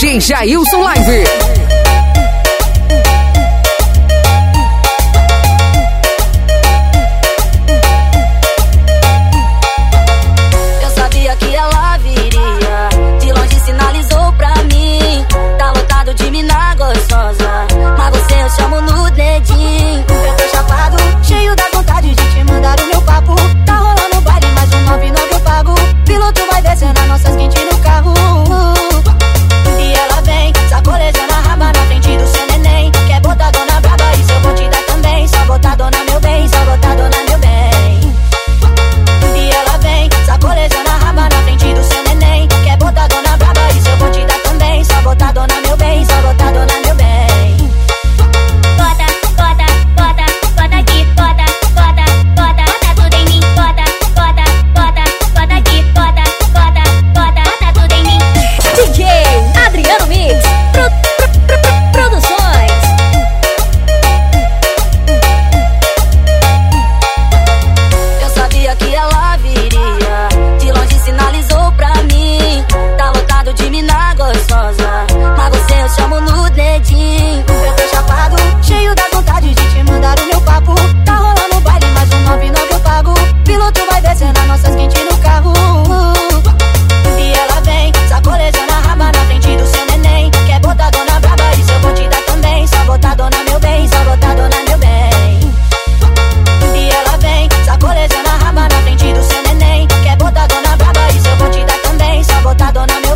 DJ Jailson Live. don't know